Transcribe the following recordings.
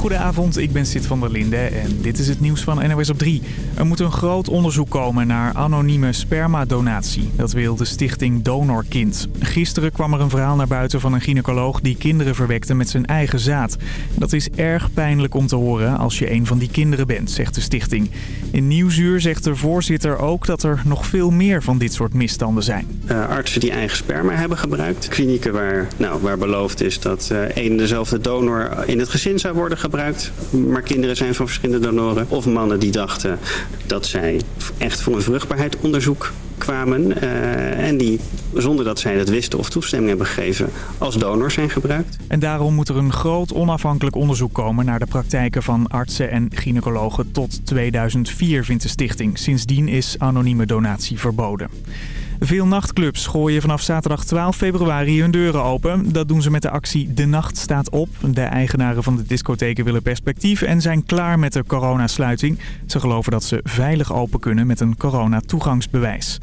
Goedenavond, ik ben Sid van der Linde en dit is het nieuws van NOS op 3. Er moet een groot onderzoek komen naar anonieme spermadonatie. Dat wil de stichting Donorkind. Gisteren kwam er een verhaal naar buiten van een gynaecoloog die kinderen verwekte met zijn eigen zaad. Dat is erg pijnlijk om te horen als je een van die kinderen bent, zegt de stichting. In Nieuwsuur zegt de voorzitter ook dat er nog veel meer van dit soort misstanden zijn. Uh, artsen die eigen sperma hebben gebruikt. Klinieken waar, nou, waar beloofd is dat uh, één en dezelfde donor in het gezin zou worden gebruikt. Maar kinderen zijn van verschillende donoren. Of mannen die dachten dat zij echt voor een vruchtbaarheidsonderzoek kwamen. Uh, en die, zonder dat zij dat wisten of toestemming hebben gegeven, als donor zijn gebruikt. En daarom moet er een groot onafhankelijk onderzoek komen naar de praktijken van artsen en gynaecologen tot 2004, vindt de stichting. Sindsdien is anonieme donatie verboden. Veel nachtclubs gooien vanaf zaterdag 12 februari hun deuren open. Dat doen ze met de actie De Nacht staat op. De eigenaren van de discotheken willen perspectief en zijn klaar met de coronasluiting. Ze geloven dat ze veilig open kunnen met een coronatoegangsbewijs.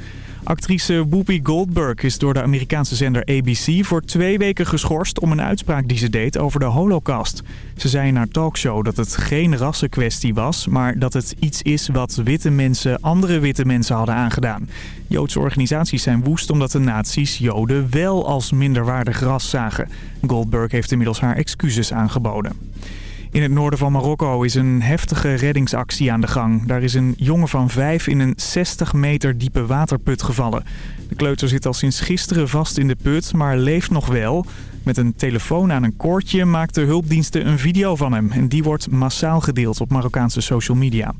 Actrice Whoopi Goldberg is door de Amerikaanse zender ABC voor twee weken geschorst om een uitspraak die ze deed over de holocaust. Ze zei in haar talkshow dat het geen rassenkwestie was, maar dat het iets is wat witte mensen andere witte mensen hadden aangedaan. Joodse organisaties zijn woest omdat de nazi's Joden wel als minderwaardig ras zagen. Goldberg heeft inmiddels haar excuses aangeboden. In het noorden van Marokko is een heftige reddingsactie aan de gang. Daar is een jongen van vijf in een 60 meter diepe waterput gevallen. De kleuter zit al sinds gisteren vast in de put, maar leeft nog wel. Met een telefoon aan een koordje maakten hulpdiensten een video van hem. En die wordt massaal gedeeld op Marokkaanse social media.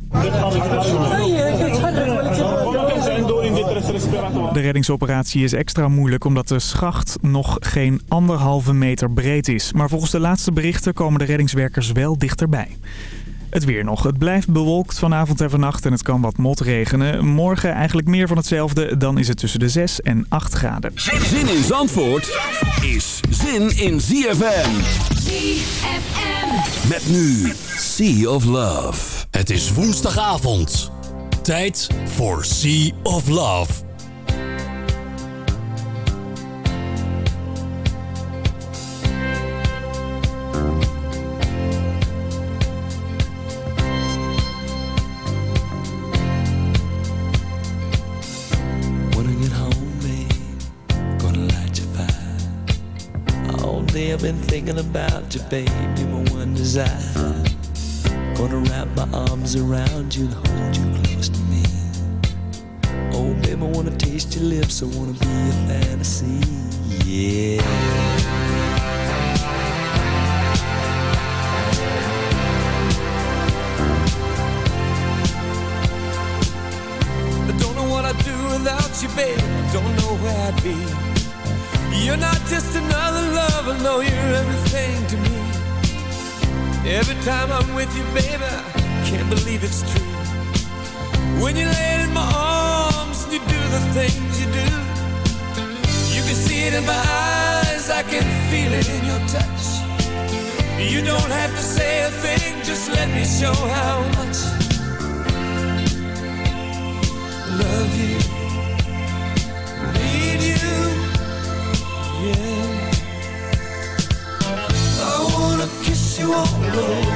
De reddingsoperatie is extra moeilijk omdat de schacht nog geen anderhalve meter breed is. Maar volgens de laatste berichten komen de reddingswerkers wel dichterbij. Het weer nog. Het blijft bewolkt vanavond en vannacht en het kan wat motregenen. Morgen eigenlijk meer van hetzelfde. Dan is het tussen de 6 en 8 graden. Zin in Zandvoort is zin in ZFM. ZFM. Met nu Sea of Love. Het is woensdagavond. Tijd voor Sea of Love. I've been thinking about you. You're my one desire. Gonna wrap my arms around you and hold you close to me. Oh, babe, I wanna taste your lips. I wanna be a fantasy. Yeah. I don't know what I'd do without you, babe. Don't know where I'd be. You're not just another lover, no, you're everything to me. Every time I'm with you, baby, I can't believe it's true. When you lay in my arms and you do the things you do, you can see it in my eyes, I can feel it in your touch. You don't have to say a thing, just let me show how much I love you, need you, yeah. I wanna kiss you all over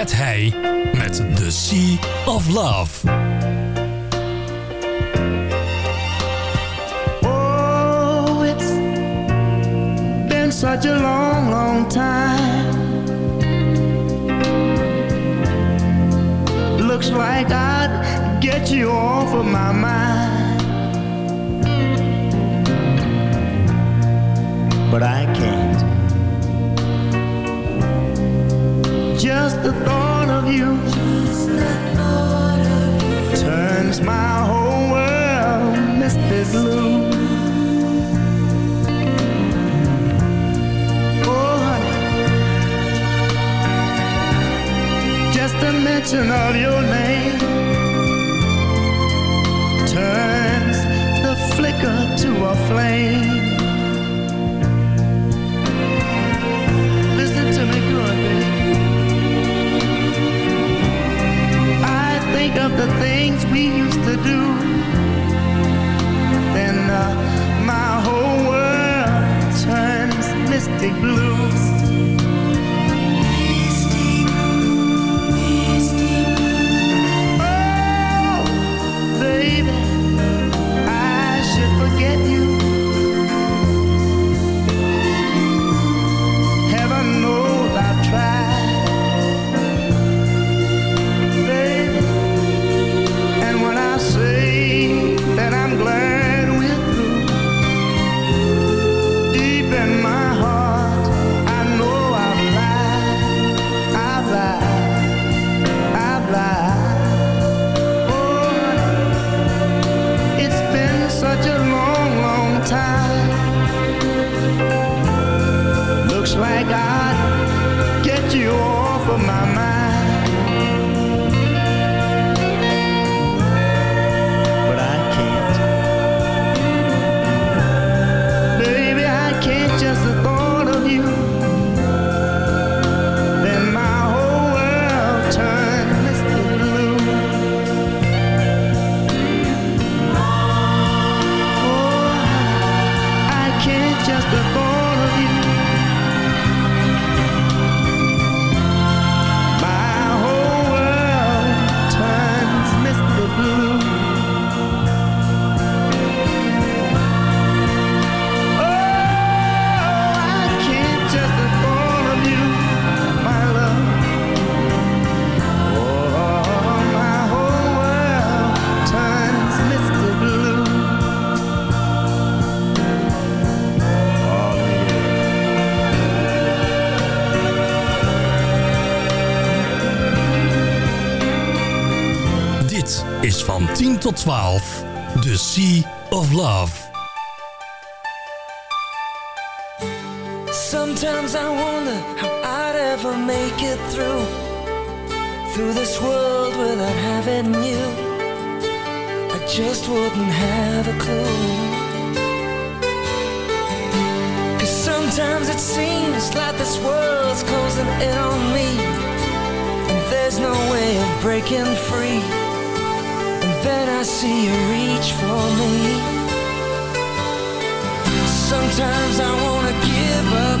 Fred Heij met The Sea of Love. Oh, it's been such a long, long time. Looks like I'd get you off of my mind. But I can't. Just the thought of you turns my whole world misty blue. Oh, honey, just a mention of your name turns the flicker to a flame. Think of the things we used to do. Then uh, my whole world turns misty blue. Like Sea of Love. Sometimes I wonder how I'd ever make it through Through this world without having you. I just wouldn't have a clue. Cause sometimes it seems like this world's closing in on me And there's no way of breaking free then I see you reach for me. Sometimes I wanna give up,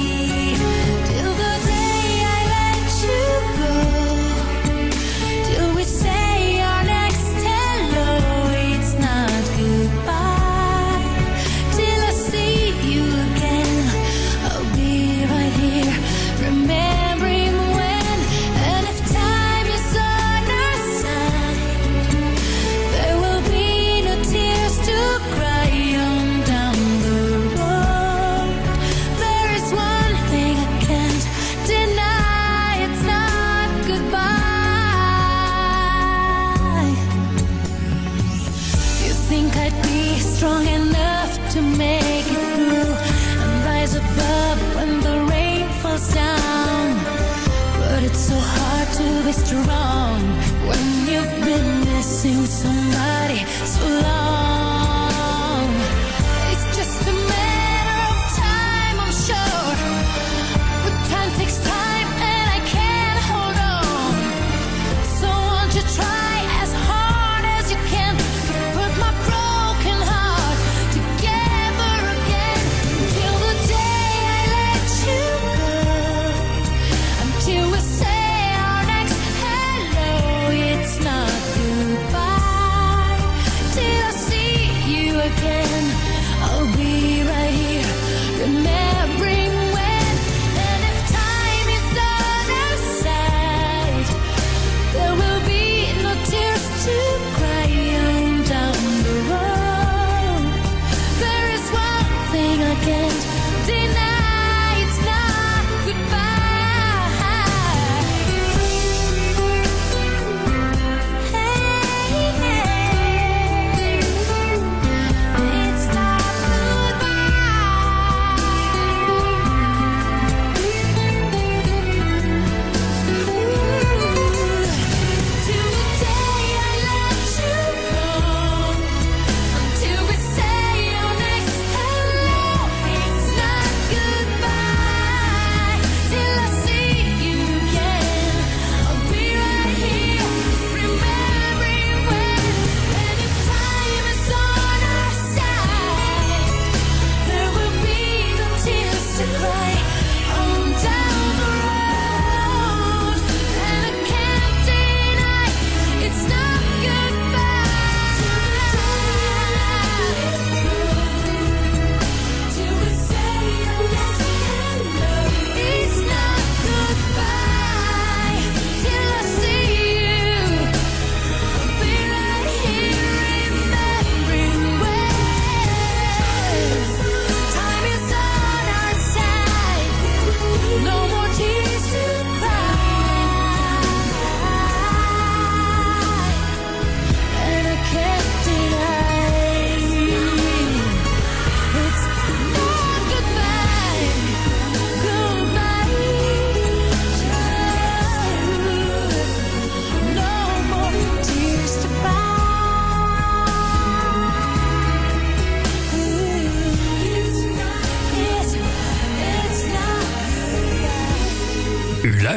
again. I'll be right here. Remember.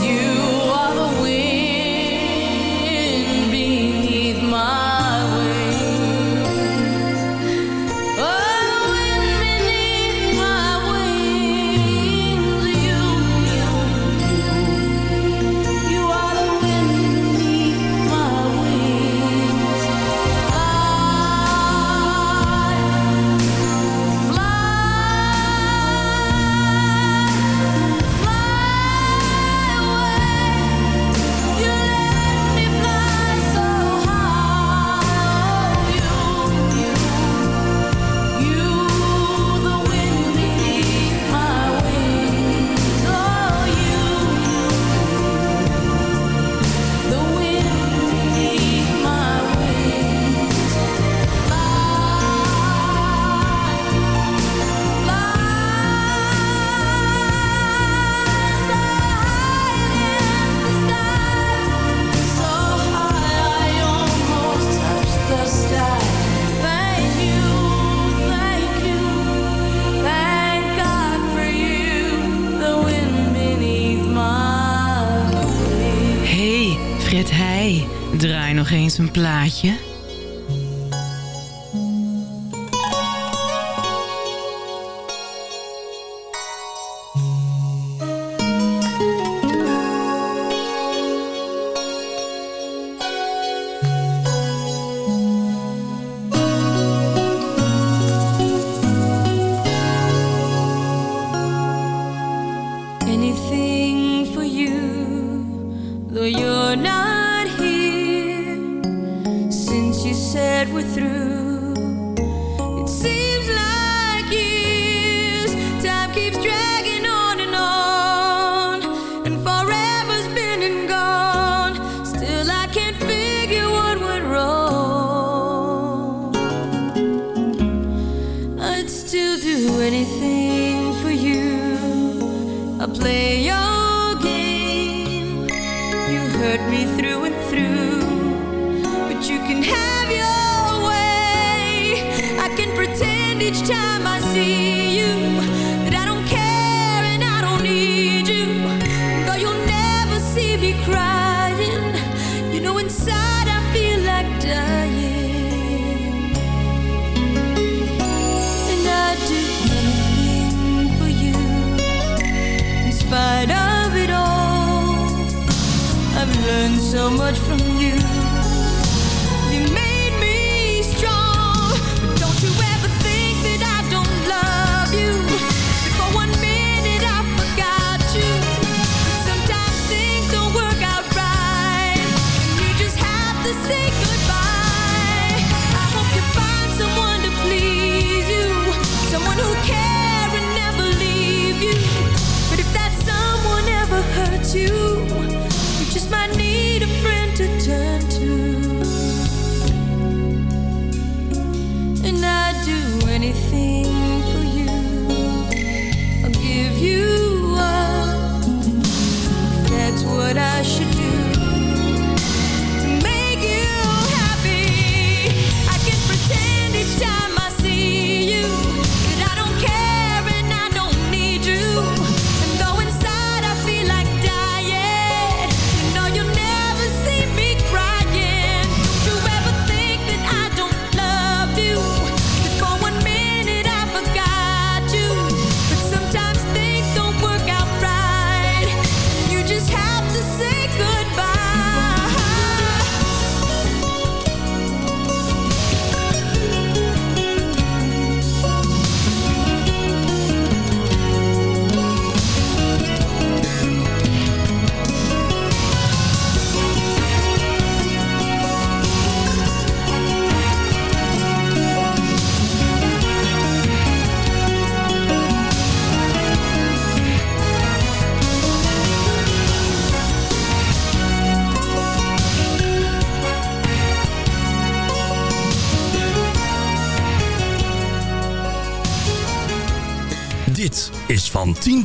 you.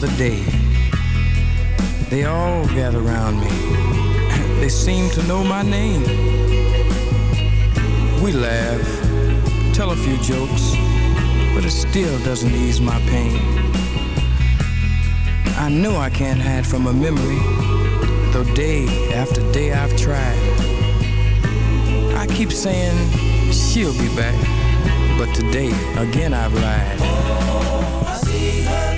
The day. They all gather round me. They seem to know my name. We laugh, tell a few jokes, but it still doesn't ease my pain. I know I can't hide from a memory, though day after day I've tried. I keep saying she'll be back, but today again I've lied. Oh,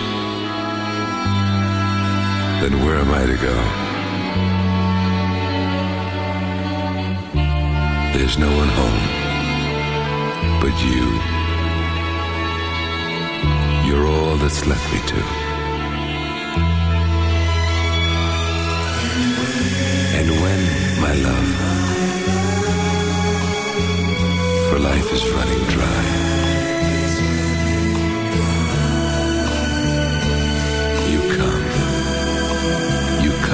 then where am I to go? There's no one home but you. You're all that's left me to. And when, my love, for life is running dry,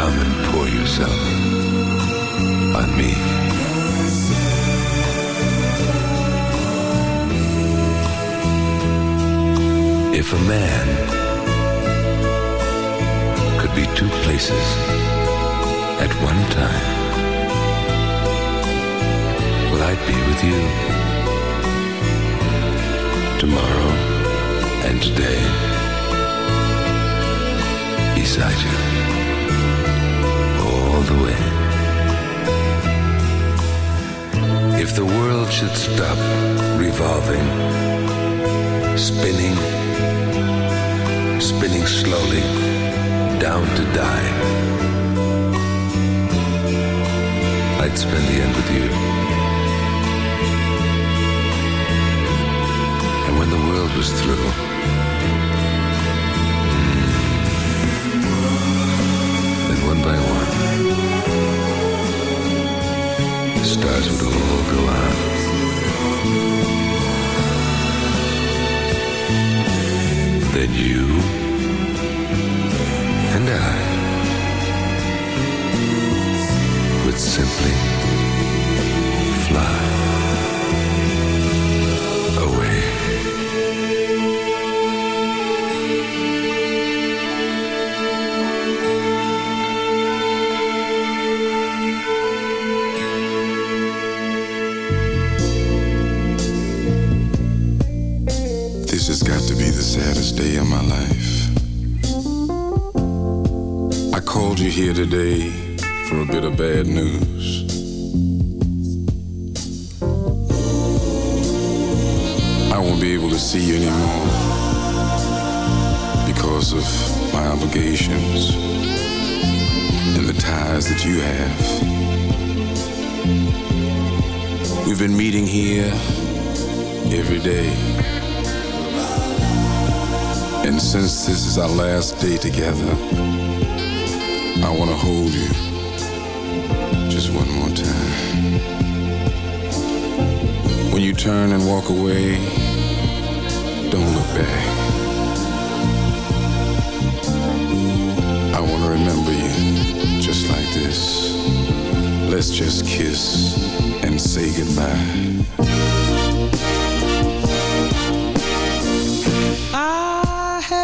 come and pour yourself on me. If a man could be two places at one time, well, I'd be with you tomorrow and today beside you all the way. If the world should stop revolving, spinning, spinning slowly down to die. I'd spend the end with you. And when the world was through, one by one, stars would all go out. Then you and I would simply fly you here today for a bit of bad news. I won't be able to see you anymore because of my obligations and the ties that you have. We've been meeting here every day. And since this is our last day together, I want to hold you just one more time. When you turn and walk away, don't look back. I want to remember you just like this. Let's just kiss and say goodbye.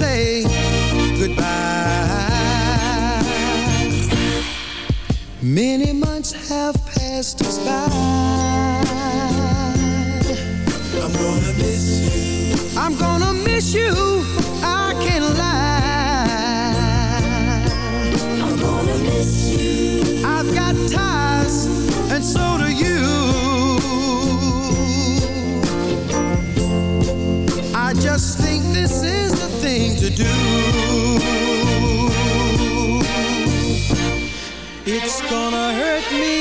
say goodbye. Many months have passed us by. I'm gonna miss you. I'm gonna miss you. thing to do. It's gonna hurt me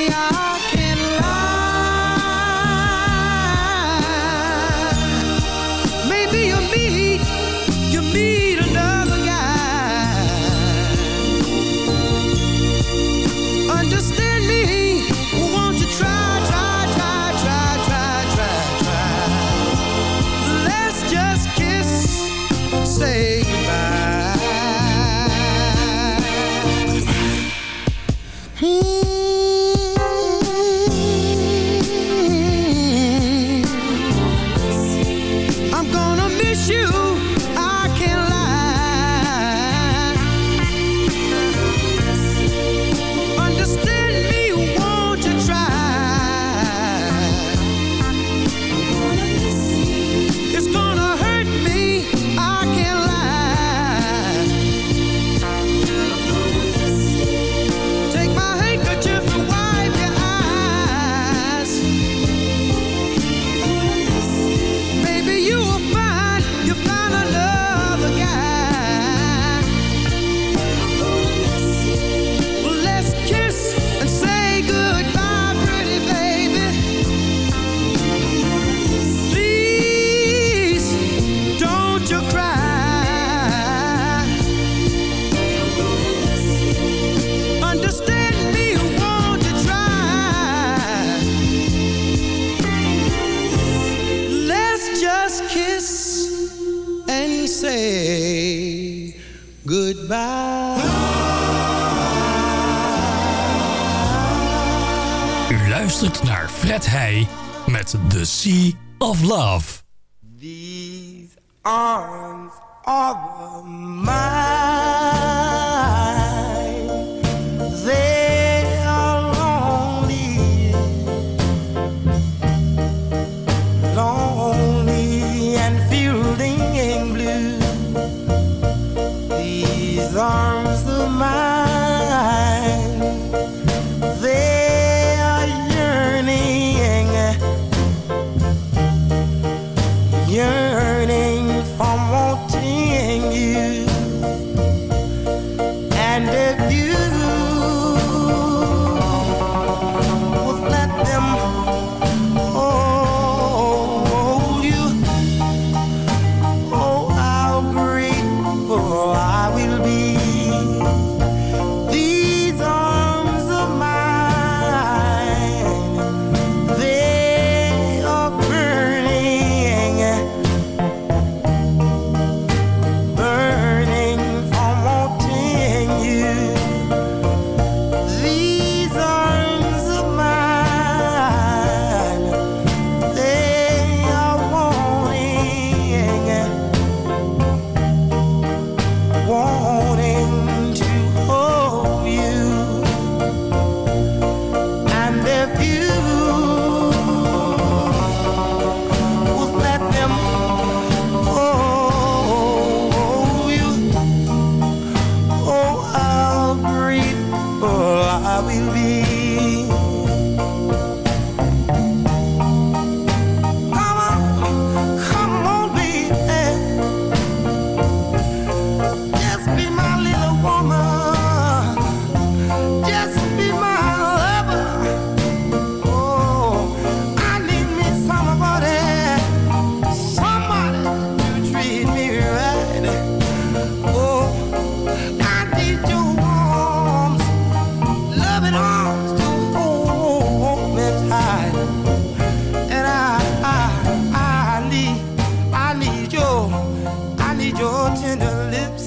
need your tender lips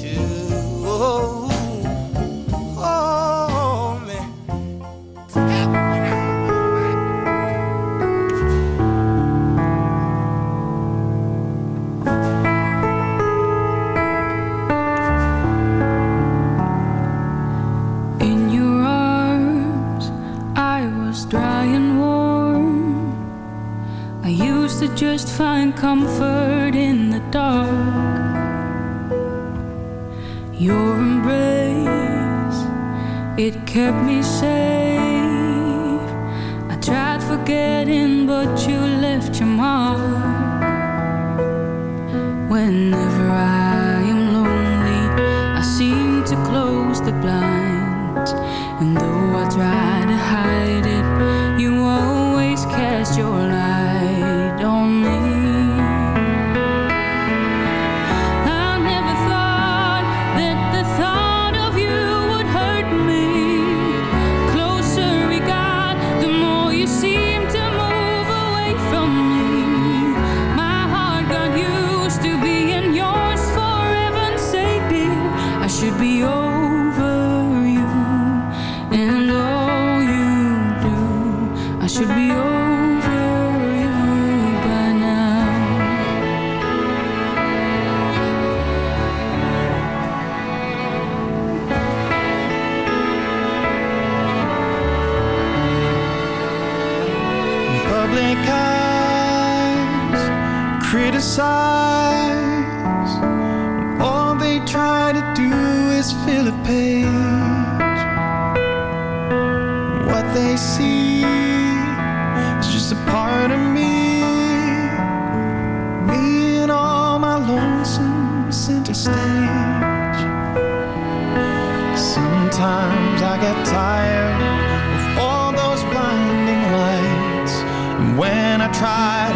to hold me. In your arms, I was dry and warm. I used to just find comfort it kept me safe. I tried forgetting, but you left your mark whenever. they see is just a part of me. Me and all my lonesome center stage. Sometimes I get tired of all those blinding lights. And when I try